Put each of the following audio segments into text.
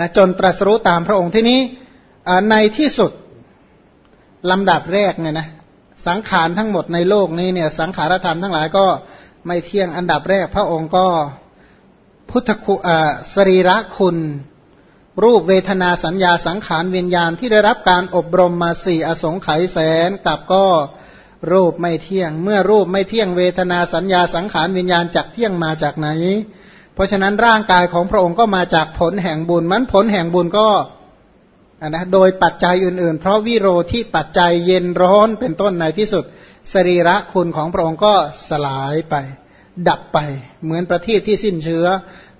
นะจนตรัสรู้ตามพระองค์ที่นี้ในที่สุดลำดับแรกเนี่ยนะสังขารทั้งหมดในโลกนี้เนี่ยสังขารธรรมทั้งหลายก็ไม่เที่ยงอันดับแรก พระองค์ก็พุทธคุสรีระคุณ รูปเวทนาสัญญาสังขารวิญญาณที่ได้รับการอบรมมาสี่อสงไขยแสนกับก็รูปไม่เที่ยง เมื่อรูปไม่เที่ยงเวทนาสัญญาสังขารวิญญาณจากเที่ยงมาจากไหน เพราะฉะนั้นร่างกายของพระองค์ก็มาจากผลแห่งบุญมันผลแห่งบุญก็นะโดยปัจจัยอื่นๆ เพราะวิโรที่ปัจจัยเย็นร้อนเป็นต้นในที่สุด สรีระคุณของพระองค์ก็สลายไป ดับไป เหมือนประทีปที่สิ้นเชื้อ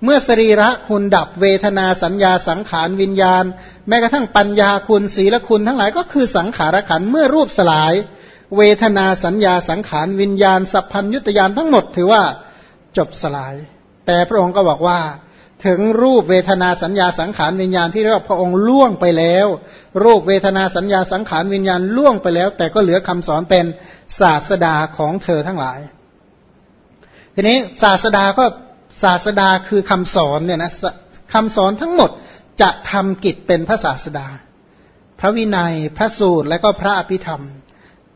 เมื่อสรีระคุณดับเวทนาสัญญาสังขารวิญญาณ แม้กระทั่งปัญญาคุณศีลคุณทั้งหลายก็คือสังขารขันเมื่อรูปสลาย เวทนาสัญญาสังขารวิญญาณ สัพพัญยุตยานทั้งหมดถือว่าจบสลาย แต่พระองค์ก็บอกว่า ถึงรูปเวทนาสัญญาสังขารวิญญาณที่เรียกว่าพระองค์ล่วงไปแล้ว รูปเวทนาสัญญาสังขารวิญญาณล่วงไปแล้ว แต่ก็เหลือคำสอนเป็นศาสดาของเธอทั้งหลาย ทีนี้ศาสดาก็ศาสดาคือคำสอนเนี่ยนะคำสอนทั้งหมดจะทำกิจเป็นพระศาสดา พระวินัยพระสูตรและก็พระอภิธรรม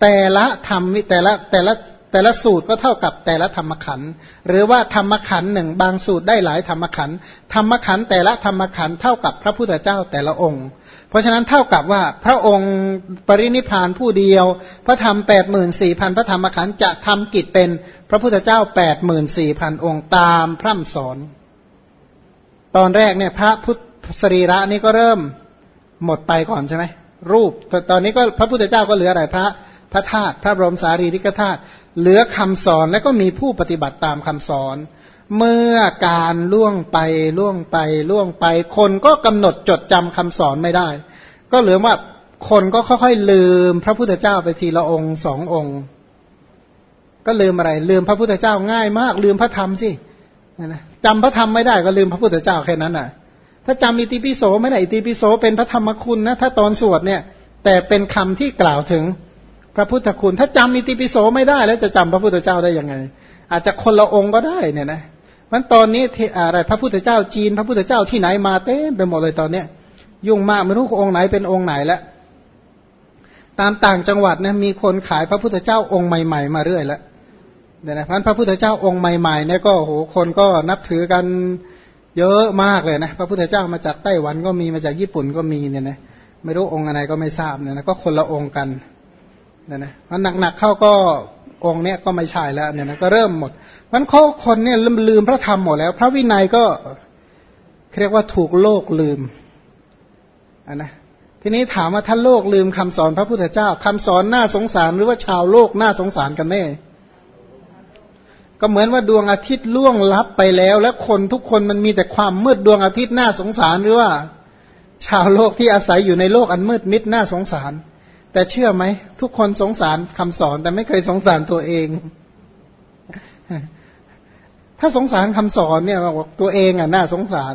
แต่ละธรรมแต่ละแต่ละ แต่ละสูตรก็เท่ากับแต่ละธรรมขันธ์หรือว่าธรรมขันธ์หนึ่งบางสูตรได้หลายธรรมขันธ์ธรรมขันธ์แต่ละธรรมขันธ์เท่ากับพระพุทธเจ้าแต่ละองค์ เพราะฉะนั้นเท่ากับว่าพระองค์ปรินิพานผู้เดียว พระธรรมแปดหมื่นสี่พันพระธรรมขันธ์จะทำกิจเป็นพระพุทธเจ้าแปดหมื่นสี่พันองค์ตามพร่ำสอน ตอนแรกเนี่ยพระพุทธสรีระนี่ก็เริ่มหมดไปก่อนใช่ไหมรูป ตอนนี้ก็พระพุทธเจ้าก็เหลืออะไรพระพระธาตุพระบรมสารีริกธาตุ เหลือคำสอนและก็มีผู้ปฏิบัติตามคำสอน เมื่อการล่วงไปล่วงไปล่วงไป คนก็กำหนดจดจำคำสอนไม่ได้ ก็เหลือว่าคนก็ค่อยๆลืมพระพุทธเจ้าไปทีละองค์สององค์ ก็ลืมอะไร ลืมพระพุทธเจ้าง่ายมาก ลืมพระธรรมสิจำพระธรรมไม่ได้ก็ลืมพระพุทธเจ้าแค่นั้นน่ะ ถ้าจำอิติปิโสไม่ได้อิติปิโสเป็นพระธรรมคุณนะถ้าตอนสวดเนี่ย แต่เป็นคำที่กล่าวถึง พระพุทธคุณ ถ้าจำอิติปิโสไม่ได้ แล้วจะจำพระพุทธเจ้าได้ยังไง อาจจะคนละองค์ก็ได้เนี่ยนะมันตอนนี้อะไรพระพุทธเจ้าจีน พระพุทธเจ้าที่ไหนมาเต้ไปหมดเลยตอนเนี้ย ยุ่งมากไม่รู้องค์ไหนเป็นองค์ไหนแล้วตามต่างจังหวัดนะมีคนขายพระพุทธเจ้าองค์ใหม่ ๆ มาเรื่อยแล้วเนี่ยนะพระพุทธเจ้าองค์ใหม่ๆเนี่ยก็โหคนก็นับถือกันเยอะมากเลยนะพระพุทธเจ้ามาจากไต้หวันก็มีมาจากญี่ปุ่นก็มีเนี่ยนะไม่รู้องค์อะไรก็ไม่ทราบเนี่ยนะก็คนละองค์กัน เนี่ยนะมันหนักๆเข้าก็องค์เนี้ยก็ไม่ใช่แล้วเนี่ยนะก็เริ่มหมดมันเขาคนเนี่ยลืมพระธรรมหมดแล้ว พระวินัยก็เรียกว่าถูกโลกลืมอันนะทีนี้ถามว่าถ้านโลกลืมคำสอนพระพุทธเจ้าคำสอนน่าสงสารหรือว่าชาวโลกน่าสงสารกันแน่ก็เหมือนว่าดวงอาทิตย์ล่วงลับไปแล้ว และคนทุกคนมันมีแต่ความมืดดวงอาทิตย์น่าสงสารหรือว่า ชาวโลกที่อาศัยอยู่ในโลกอันมืดมิดน่าสงสาร แต่เชื่อไหม ทุกคนสงสารคำสอน แต่ไม่เคยสงสารตัวเอง ถ้าสงสารคำสอนเนี่ยบอกตัวเองอะน่าสงสาร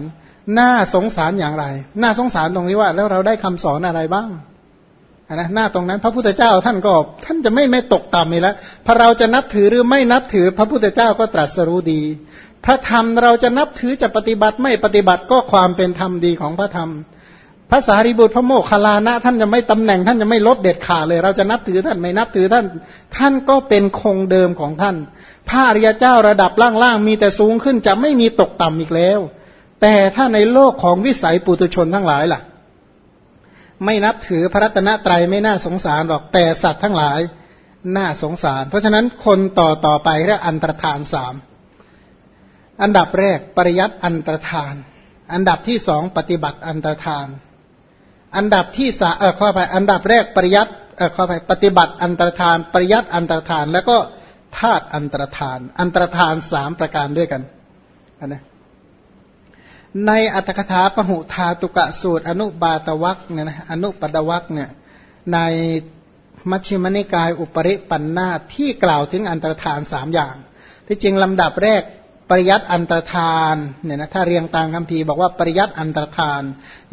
น่าสงสารอย่างไรน่าสงสารตรงนี้ว่า แล้วเราได้คำสอนอะไรบ้างนะหน้าตรงนั้น พระพุทธเจ้าท่านก็ ท่านจะไม่ไม่ตกต่ำเลยล้วพอเราจะนับถือหรือไม่นับถือ พระพุทธเจ้าก็ตรัสรู้ดี พระธรรมเราจะนับถือจะปฏิบัติไม่ปฏิบัติก็ความเป็นธรรมดีของพระธรรม พระสารีบุตรพระโมคคัลลานะ ท่านจะไม่ตำแหน่งท่านจะไม่ลดเด็ดขาดเลย เราจะนับถือท่านไม่นับถือท่าน ท่านก็เป็นคงเดิมของท่าน พระอริยเจ้าระดับล่างๆมีแต่สูงขึ้นจะไม่มีตกต่ำอีกแล้ว แต่ถ้าในโลกของวิสัยปุตุชนทั้งหลายล่ะ ไม่นับถือพระรัตนตรัยไม่น่าสงสารหรอกแต่สัตว์ทั้งหลายน่าสงสาร เพราะฉะนั้นคนต่อต่อไปเรียกอันตรธานสามอันดับแรกปริยัติอันตรธาน อันดับที่สองปฏิบัติอันตรธาน อันดับที่สาเออข้อไปอันดับแรกปริยัตเออข้อไปปฏิบัติอันตรธาน ปริยัตอันตรธาน แล้วก็ธาตุอันตรธาน อันตรธานสามประการด้วยกันนะในอัตถกถาปหุธาตุกะสูตร อนุบาตวักเนี่ยนะอนุปดวักเนี่ยในมัชฌิมนิกายอุปริปันนาที่กล่าวถึงอันตรธานสามอย่าง ที่จริงลำดับแรก ปริยัติอันตรธานเนี่ยนะถ้าเรียงตามคำพีบอกว่าปริยัติอันตรธาน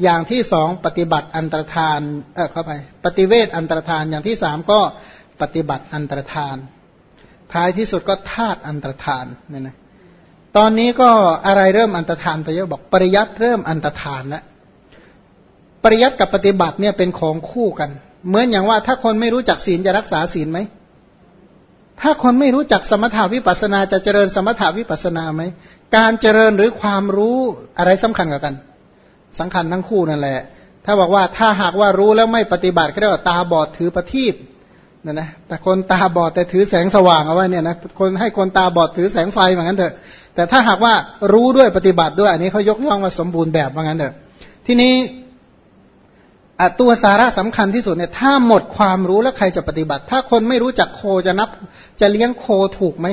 อย่างที่สองปฏิบัติอันตรธานเออเข้าไปปฏิเวทอันตรธาน อย่างที่สามก็ปฏิบัติอันตรธาน ท้ายที่สุดก็ธาตุอันตรธานเนี่ยนะตอนนี้ก็อะไรเริ่มอันตรธานไปเยอะบอกปริยัติเริ่มอันตรธานแล้วปริยัติกับปฏิบัติเนี่ยเป็นของคู่กัน เหมือนอย่างว่าถ้าคนไม่รู้จักศีลจะรักษาศีลไหม ถ้าคนไม่รู้จักสมถาวิปัสนาจะเจริญสมถาวิปัสนาไหม การเจริญหรือความรู้อะไรสำคัญกว่ากันสำคัญทั้งคู่นั่นแหละ ถ้าบอกว่าถ้าหากว่ารู้แล้วไม่ปฏิบัติก็เรียกว่าตาบอดถือประทีปนะนะแต่คนตาบอดแต่ถือแสงสว่างเอาไว้เนี่ยนะคนให้คนตาบอดถือแสงไฟเหมือนกันเถอะ แต่ถ้าหากว่ารู้ด้วยปฏิบัติด้วยอันนี้เขายกย่องว่าสมบูรณ์แบบเหมือนกันเถอะ ทีนี้ ตัวสาระสำคัญที่สุดเนี่ยถ้าหมดความรู้แล้วใครจะปฏิบัติ ถ้าคนไม่รู้จักโคจะนับ จะเลี้ยงโคถูกไหม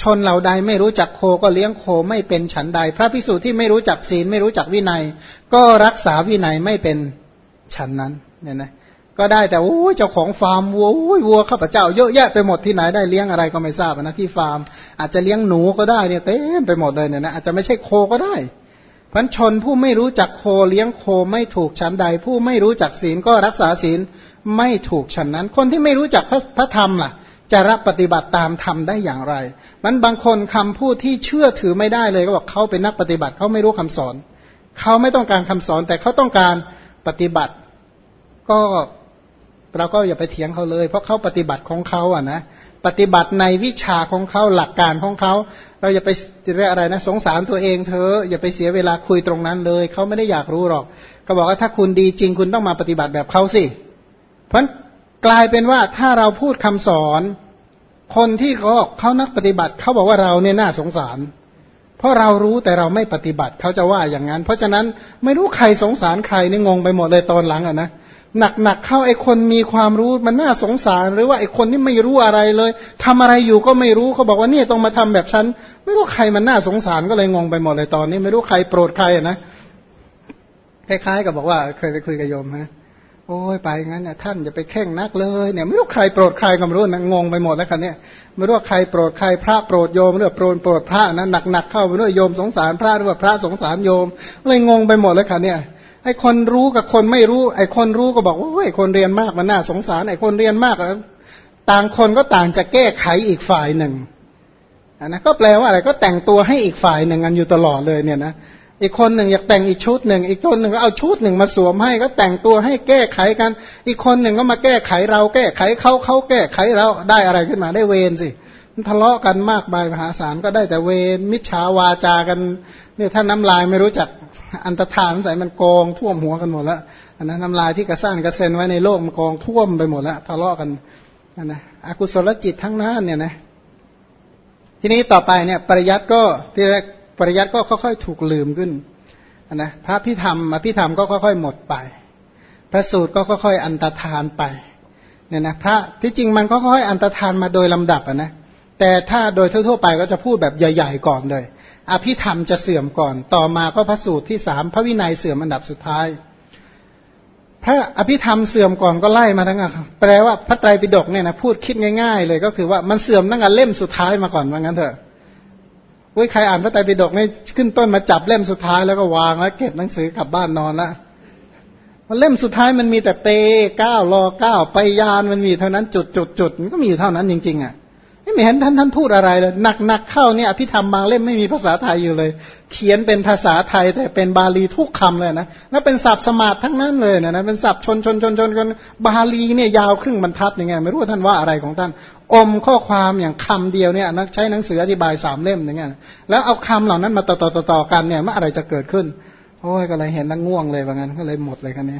ชนเหล่าใดไม่รู้จักโคก็เลี้ยงโคไม่เป็นฉันใด พระพิสุที่ไม่รู้จักศีลไม่รู้จักวินัย ก็รักษาวินัยไม่เป็นฉันนั้นเนี่ยนะก็ได้แต่โอ้เจ้าของฟาร์มวัววัวข้าพเจ้าเยอะแยะไปหมดที่ไหนได้เลี้ยงอะไรก็ไม่ทราบนะที่ฟาร์ม อาจจะเลี้ยงหนูก็ได้เนี่ยเต็มไปหมดเลยเนี่ยนะอาจจะไม่ใช่โคก็ได้ พันชนผู้ไม่รู้จักโคเลี้ยงโคไม่ถูกฉันใด ผู้ไม่รู้จักศีลก็รักษาศีลไม่ถูกฉันนั้น คนที่ไม่รู้จักพระพระธรรมล่ะ จะรับปฏิบัติตามธรรมได้อย่างไร มันบางคนคำพูดที่เชื่อถือไม่ได้เลยก็บอกเขาเป็นนักปฏิบัติเขาไม่รู้คำสอน เขาไม่ต้องการคำสอน แต่เขาต้องการปฏิบัติ ก็เราก็อย่าไปเถียงเขาเลย เพราะเขาปฏิบัติของเขาอะนะ ปฏิบัติในวิชาของเขาหลักการของเขา เราอย่าไปเรียกอะไรนะสงสารตัวเองเธออย่าไปเสียเวลาคุยตรงนั้นเลยเขาไม่ได้อยากรู้หรอก ก็บอกว่าถ้าคุณดีจริงคุณต้องมาปฏิบัติแบบเขาสิ เพราะกลายเป็นว่าถ้าเราพูดคำสอน คนที่เขาเขานักปฏิบัติเขาบอกว่าเราเนี่ยน่าสงสาร เพราะเรารู้แต่เราไม่ปฏิบัติเขาจะว่าอย่างนั้น เพราะฉะนั้นไม่รู้ใครสงสารใครนี่งงไปหมดเลยตอนหลังอะนะ หนักๆเข้าไอ้คนมีความรู้มันน่าสงสารหรือว่าไอ้คนที่ไม่รู้อะไรเลยทำอะไรอยู่ก็ไม่รู้เขาบอกว่านี่ต้องมาทำแบบฉันไม่รู้ใครมันน่าสงสารก็เลยงงไปหมดเลยตอนนี้ ไม่รู้ใครโปรดใครนะคล้ายๆกับบอกว่าเคยไปคุยกับโยมฮะโอ้ยไปงั้นเนี่ยท่านจะไปแข่งนักเลยเนี่ยไม่รู้ใครโปรดใครก็ไม่รู้นะงงไปหมดแล้วคันเนี่ยไม่รู้ว่าใครโปรดใครพระโปรดโยมหรือโปรดโปรดพระนะหนักๆเข้าไปด้วยโยมสงสารพระหรือว่าพระสงสารโยมเลยงงไปหมดแล้วคันเนี่ย ไอ้คนรู้กับคนไม่รู้ ไอ้คนรู้ก็บอกว่าไอ้คนเรียนมากมันน่าสงสารไอ้คนเรียนมากต่างคนก็ต่างจะแก้ไขอีกฝ่ายหนึ่งอันนะก็แปลว่าอะไรก็แต่งตัวให้อีกฝ่ายหนึ่งกันอยู่ตลอดเลยเนี่ยนะอีกคนหนึ่งอยากแต่งอีกชุดหนึ่งอีกคนหนึ่งก็เอาชุดหนึ่งมาสวมให้ก็แต่งตัวให้แก้ไขกัน อีกคนหนึ่งก็มาแก้ไขเรา แก้ไขเขาเขาแก้ไขเราได้อะไรขึ้นมาได้เวรสิทะเลาะกันมากมายมหาศาลก็ได้แต่เวรมิจฉาวาจากัน นี่ยถ้าน้ำลายไม่รู้จักอันตรธานใส่มันกองท่วมหัวกันหมดแล้วอันนั้นน้ำลายที่กระซ่านกระเซ็นไว้ในโลกมันกองท่วมไปหมดแล้วทะเลาะกันนนะอกุศลจิตทั้งนั้นเนี่ยนะทีนี้ต่อไปเนี่ยปริยัติก็ที่แรกปริยัติก็ค่อยๆถูกลืมขึ้นนนะพระพิธรรมอภิธรรมก็ค่อยๆหมดไป พระสูตรก็ค่อยๆอันตรธานไปเนี่ยนะพระที่จริงมันก็ค่อยๆอันตรธานมาโดยลำดับอะนะแต่ถ้าโดยทั่วๆไปก็จะพูดแบบใหญ่ ๆ ก่อนเลย อภิธรรมจะเสื่อมก่อน ต่อมาก็พระสูตรที่สามพระวินัยเสื่อมอันดับสุดท้าย พระอภิธรรมเสื่อมก่อนก็ไล่มาทั้งแปลว่าพระไตรปิฎกเนี่ยนะพูดคิดง่าย ๆ เลยก็คือว่ามันเสื่อมตั้งแต่เล่มสุดท้ายมาก่อนว่างั้นเถอะเว้ยใครอ่านพระไตรปิฎกนี่ขึ้นต้นมาจับเล่มสุดท้ายแล้วก็วางแล้วเก็บหนังสือกลับบ้านนอนละมันเล่มสุดท้ายมันมีแต่เปเก้ารอเก้าไปยานมันมีเท่านั้นจุดจุดจุดมันก็มีอยู่เท่านั้นจริงๆอะ ไม่เห็นท่านท่านพูดอะไรเลยหนักหนักเข้าเนี่ยพิธรรมบางเล่มไม่มีภาษาไทยอยู่เลย เขียนเป็นภาษาไทยแต่เป็นบาลีทุกคำเลยนะแล้วเป็นศัพท์สมาร์ททั้งนั้นเลยนะนะเป็นศัพท์ชนชนชนชนกันบาลีเนี่ยยาวครึ่งบรรทัดยังไงไม่รู้ท่านว่าอะไรของท่าน อมข้อความอย่างคำเดียวเนี่ยนักใช้หนังสืออธิบายสามเล่มอย่างเงี้ยแล้วเอาคำเหล่านั้นมาต่อต่อต่อกันเนี่ยเมื่ออะไรจะเกิดขึ้นโอ้ยก็เลยเห็นแล้วง่วงเลยว่างั้นก็เลยหมดเลยคันนี้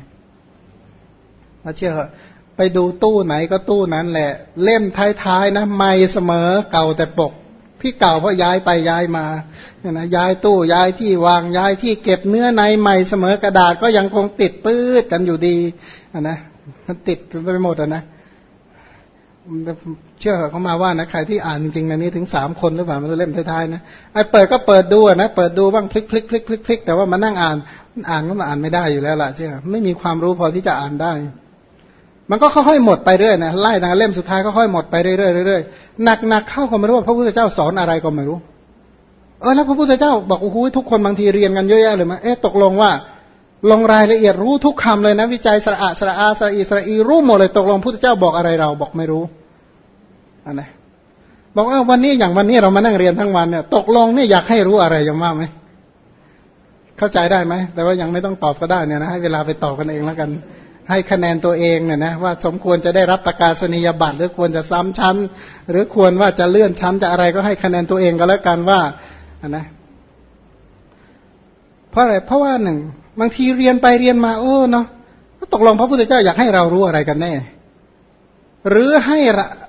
มาเชื่อ ไปดูตู้ไหนก็ตู้นั้นแหละ เล่มท้ายๆนะไม่เสมอเก่าแต่ปกที่เก่าเพราะย้ายไปย้ายมาเนี่ยนะย้ายตู้ย้ายที่วางย้ายที่เก็บเนื้อในใหม่เสมอกระดาษก็ยังคงติดปื้ดกันอยู่ดีนะมันติดไปหมดอะนะเชื่อเขามาว่านะใครที่อ่านจริงๆในนี้ถึงสามคนหรือเปล่ามันเล่มท้ายๆนะไอ้เปิดก็เปิดดูนะเปิดดูบ้างพลิกพลิกพลิกพลิกพลิกแต่ว่ามานั่งอ่านอ่านก็มาอ่านไม่ได้อยู่แล้วล่ะเชื่อไม่มีความรู้พอที่จะอ่านได้ มันก็ค่อยๆหมดไปเรื่อยนะไล่ทางเล่มสุดท้ายก็ค่อยหมดไปเรื่อยๆเรื่อยๆหนักๆเข้าก็ไม่รู้ว่าพระพุทธเจ้าสอนอะไรก็ไม่รู้ เออแล้วพระพุทธเจ้าบอกโอ้โหทุกคนบางทีเรียนกันเยอะแยะเลยมั้ยเอ๊ะตกลงว่าลงรายละเอียดรู้ทุกคำเลยนะ วิจัยสระอาสระอาสระอีสระอีรู้หมดเลยตกลงพุทธเจ้าบอกอะไรเราบอกไม่รู้อันไหนบอกว่าวันนี้อย่างวันนี้เรามานั่งเรียนทั้งวันเนี่ย ตกลงเนี่ยอยากให้รู้อะไรยังมากไหมเข้าใจได้ไหมแต่ว่ายังไม่ต้องตอบก็ได้เนี่ยนะให้เวลาไปตอบกันเองแล้วกัน ให้คะแนนตัวเองเนี่ยนะว่าสมควรจะได้รับประกาศนียบัตรหรือควรจะซ้ำชั้น หรือควรว่าจะเลื่อนชั้นจะอะไรก็ให้คะแนนตัวเองก็แล้วกันว่านะเพราะอะไรเพราะว่าหนึ่งบางทีเรียนไปเรียนมาโอ้เนาะตกลงพระพุทธเจ้าอยากให้เรารู้อะไรกันแน่ หรือให้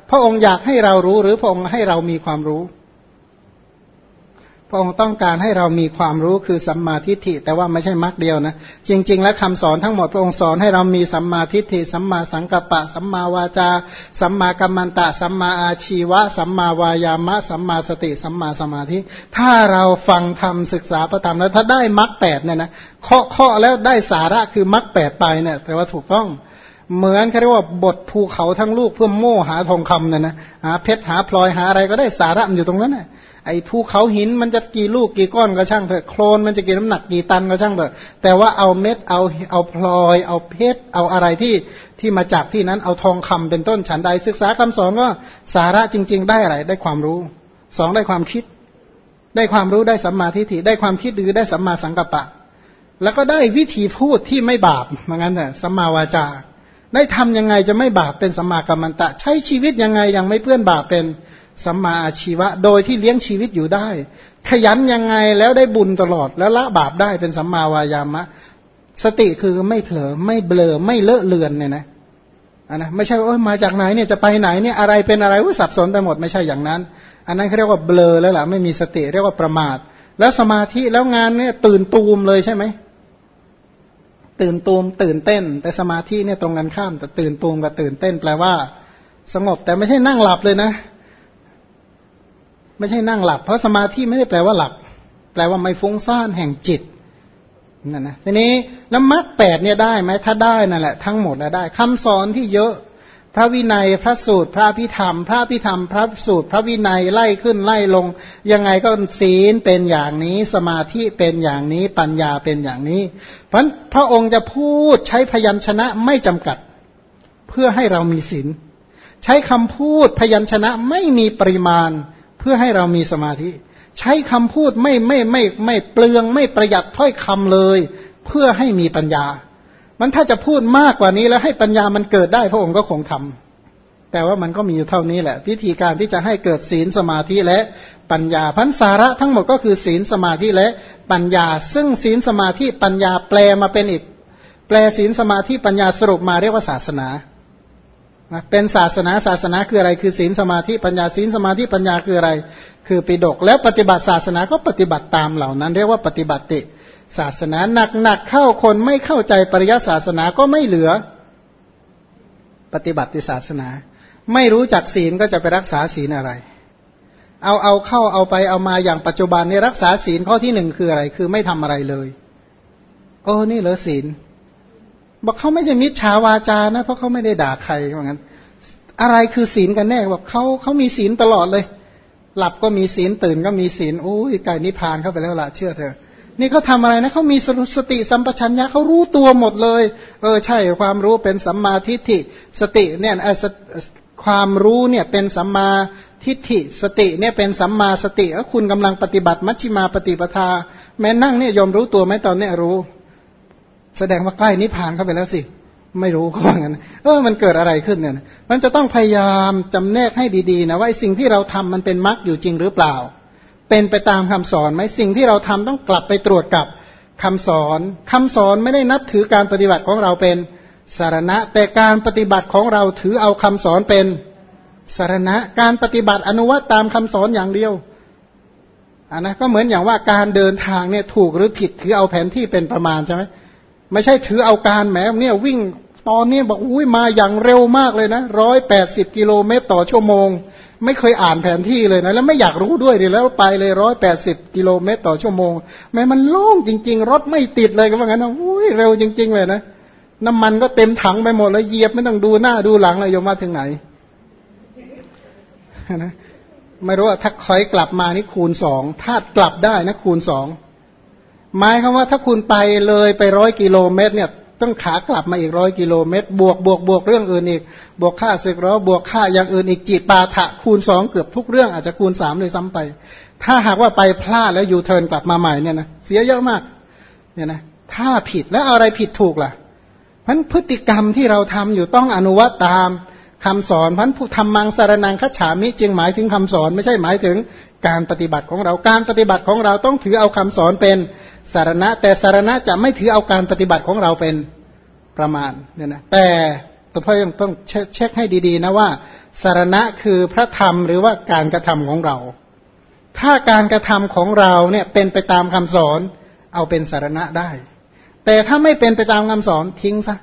พระองค์อยากให้เรารู้ หรือพระองค์ให้เรามีความรู้ พระองค์ต้องการให้เรามีความรู้คือสัมมาทิฏฐิ แต่ว่าไม่ใช่มรรคเดียวนะ จริง ๆ แล้วคาสอนทั้งหมดพระองค์สอนให้เรามีสัมมาทิฏฐิสัมมาสังกัปปะ สัมมาวาจา สัมมากัมมันตะ สัมมาอาชีวะ สัมมาวายามะ สัมมาสติ สัมมาสมาธิ ถ้าเราฟังธรรมศึกษาประธรรมแล้วถ้าได้มรรคแปดเนี่ยนะเคาะเคาะแล้วได้สาระคือมรรคแปดไปเนี่ยแปลว่าถูกต้องเหมือนเขาเรียกว่าบทภูเขาทั้งลูกเพื่อโม่หาทองคำเนี่ยนะหาเพชรหาพลอยหาอะไรก็ได้สาระมันอยู่ตรงนั้นแหละ ไอ้ภูเขาหินมันจะกี่ลูกกี่ก้อนก็ช่างเถอะโคลนมันจะกี่น้ำหนักกี่ตันก็ช่างเถอะแต่ว่าเอาเม็ดเอาเอาพลอย เอาเพชรเอาอะไรที่ที่มาจากที่นั้นเอาทองคำเป็นต้นฉันใดศึกษาคำสอนก็สาระจริง ๆ ได้อะไรได้ความรู้สองได้ความคิด ได้ความรู้ได้สัมมาทิฏฐิได้ความคิดหรือได้สัมมาสังกัปปะ แล้วก็ได้วิธีพูดที่ไม่บาปเหมือนกันเถอะสัมมาวาจาได้ทำยังไงจะไม่บาปเป็นสัมมากัมมันตะ ใช้ชีวิตยังไงยังไม่เพื่อนบาปเป็น สัมมาอาชีวะ โดยที่เลี้ยงชีวิตอยู่ได้ ขยันยังไงแล้วได้บุญตลอด แล้วละบาปได้เป็นสัมมาวายามะ สติคือไม่เผลอไม่เบลอไม่เลอะเลือนเนี่ยนะอันนะไม่ใช่ว่ามาจากไหนเนี่ยจะไปไหนเนี่ยอะไรเป็นอะไรว่าสับสนไปหมดไม่ใช่อย่างนั้น อันนั้นเขาเรียกว่าเบลอแล้วล่ะไม่มีสติเรียกว่าประมาท แล้วสมาธิแล้วงานเนี่ยตื่นตูมเลยใช่ไหมตื่นตูมตื่นเต้น แต่สมาธิเนี่ยตรงกันข้ามแต่ตื่นตูมกับตื่นเต้น แปลว่า สงบแต่ไม่ใช่นั่งหลับเลยนะ ไม่ใช่นั่งหลับ เพราะสมาธิไม่ได้แปลว่าหลับ แปลว่าไม่ฟุ้งซ่านแห่งจิตนั่นนะทีนี้แล้วมรรคแปดเนี่ยได้ไหมถ้าได้นั่นแหละทั้งหมดแล้วได้คำสอนที่เยอะ พระวินัยพระสูตร พระพิธรรม พระพิธรรม พระสูตร พระวินัยไล่ขึ้นไล่ลง ยังไงก็ศีลเป็นอย่างนี้ สมาธิเป็นอย่างนี้ปัญญาเป็นอย่างนี้ เพราะพระองค์จะพูดใช้พยัญชนะไม่จำกัด เพื่อให้เรามีศีลใช้คำพูดพยัญชนะไม่มีปริมาณ เพื่อให้เรามีสมาธิ ใช้คำพูดไม่ไม่ไม่ไม่เปลืองไม่ประหยัดถ้อยคำเลย เพื่อให้มีปัญญา มันถ้าจะพูดมากกว่านี้แล้วให้ปัญญามันเกิดได้พระองค์ก็คงทำแต่ว่ามันก็มีอยู่เท่านี้แหละ วิธีการที่จะให้เกิดศีลสมาธิและปัญญาพันสาระทั้งหมดก็คือศีลสมาธิและปัญญา ซึ่งศีลสมาธิปัญญาแปลมาเป็นอีกแปลศีลสมาธิปัญญาสรุปมาเรียกว่าศาสนา นะเป็นศาสนาศาสนาคืออะไรคือศีลสมาธิปัญญาศีลสมาธิปัญญาคืออะไร คือปิดกแล้วปฏิบัติศาสนาก็ปฏิบัติตามเหล่านั้น เรียกว่าปฏิบัติศาสนาหนักหนักเข้าคนไม่เข้าใจปริยัติศาสนาก็ไม่เหลือ ปฏิบัติศาสนา ไม่รู้จักศีลก็จะไปรักษาศีลอะไร เอาเอาเข้าเอาไปเอามาอย่างปัจจุบันในรักษาศีลข้อที่หนึ่งคืออะไร คือไม่ทำอะไรเลยโอ้นี่เหรอศีล บอกเขาไม่ใช่มิจฉาวาจานะ เพราะเขาไม่ได้ด่าใครว่างั้น อะไรคือศีลกันแน่บอกเขาเขามีศีลตลอดเลย หลับก็มีศีลตื่นก็มีศีลโอ้ยไก่นิพพานเข้าไปแล้วละเชื่อเถอะนี่เขาทาอะไรนะเขามีสติสัมปชัญญะเขารู้ตัวหมดเลย เออใช่ความรู้เป็นสัมมาทิฏฐิสติเนี่ยความรู้เนี่ยเป็นสัมมาทิฏฐิสติเนี่ยเป็นสัมมาสติแล้วคุณกำลังปฏิบัติมัชฌิมาปฏิปทา แม้นั่งเนี่ยยอมรู้ตัวไหมตอนเนี้ยรู้ แสดงว่าใกล้นิพพานเข้าไปแล้วสิ ไม่รู้เขาว่างั้นเออมันเกิดอะไรขึ้นเนี่ย มันจะต้องพยายามจำแนกให้ดีๆนะว่าสิ่งที่เราทำมันเป็นมรรคอยู่จริงหรือเปล่า เป็นไปตามคำสอนไหมสิ่งที่เราทำต้องกลับไปตรวจกับคำสอนคำสอนไม่ได้นับถือการปฏิบัติของเราเป็นสารณะ แต่การปฏิบัติของเราถือเอาคำสอนเป็นสารณะ การปฏิบัติอนุวัตตามคำสอนอย่างเดียวอันนะก็เหมือนอย่างว่าการเดินทางเนี่ยถูกหรือผิดถือเอาแผนที่เป็นประมาณใช่ไหม ไม่ใช่ถือเอาการแหมเนี่ยวิ่งตอนนี้บอกอุ้ยมาอย่างเร็วมากเลยนะร้อยแปดสิบกิโลเมตรต่อชั่วโมง ไม่เคยอ่านแผนที่เลยนะ แล้วไม่อยากรู้ด้วยดิแล้วไปเลยร้อยแปดสิบกิโลเมตรต่อชั่วโมง แม้มันโล่งจริง ๆ รถไม่ติดเลยก็ว่างั้นนะอุ้ยเร็วจริง ๆ เลยนะน้ำมันก็เต็มถังไปหมดแล้วเหยียบไม่ต้องดูหน้าดูหลังเลยโยมมาถึงไหนนะไม่รู้ว่าถ้าคอยกลับมานี่คูณสองถ้ากลับได้นะคูณสอง หมายคำว่าถ้าคุณไปเลยไปร้อยกิโลเมตรเนี่ยต้องขากลับมาอีกร้อยกิโลเมตร บวกบวกบวกเรื่องอื่นอีก บวกค่าศึกร้อบวกค่าอย่างอื่นอีกจีปาถะคูณสองเกือบทุกเรื่องอาจจะคูณสามเลยซ้ำไป ถ้าหากว่าไปพลาดแล้วยูเทิร์นกลับมาใหม่เนี่ยนะเสียเยอะมากเนี่ยนะถ้าผิดแล้วอะไรผิดถูกล่ะพันพฤติกรรมที่เราทำอยู่ต้องอนุวัตตามคำสอนพันผู้ทำมังสารนังคัจฉามิจึงหมายถึงคำสอนไม่ใช่หมายถึงการปฏิบัติของเราการปฏิบัติของเราต้องถือเอาคำสอนเป็น สารณะ แต่สารณะจะไม่ถือเอาการปฏิบัติของเราเป็นประมาณเนี่ยนะแต่ตัวพ่อยังต้องเช็คให้ดีๆนะว่า สารณะคือพระธรรมหรือว่าการกระทำของเรา ถ้าการกระทำของเราเนี่ยเป็นไปตามคำสอนเอาเป็นสารณะได้ แต่ถ้าไม่เป็นไปตามคำสอนทิ้งซะ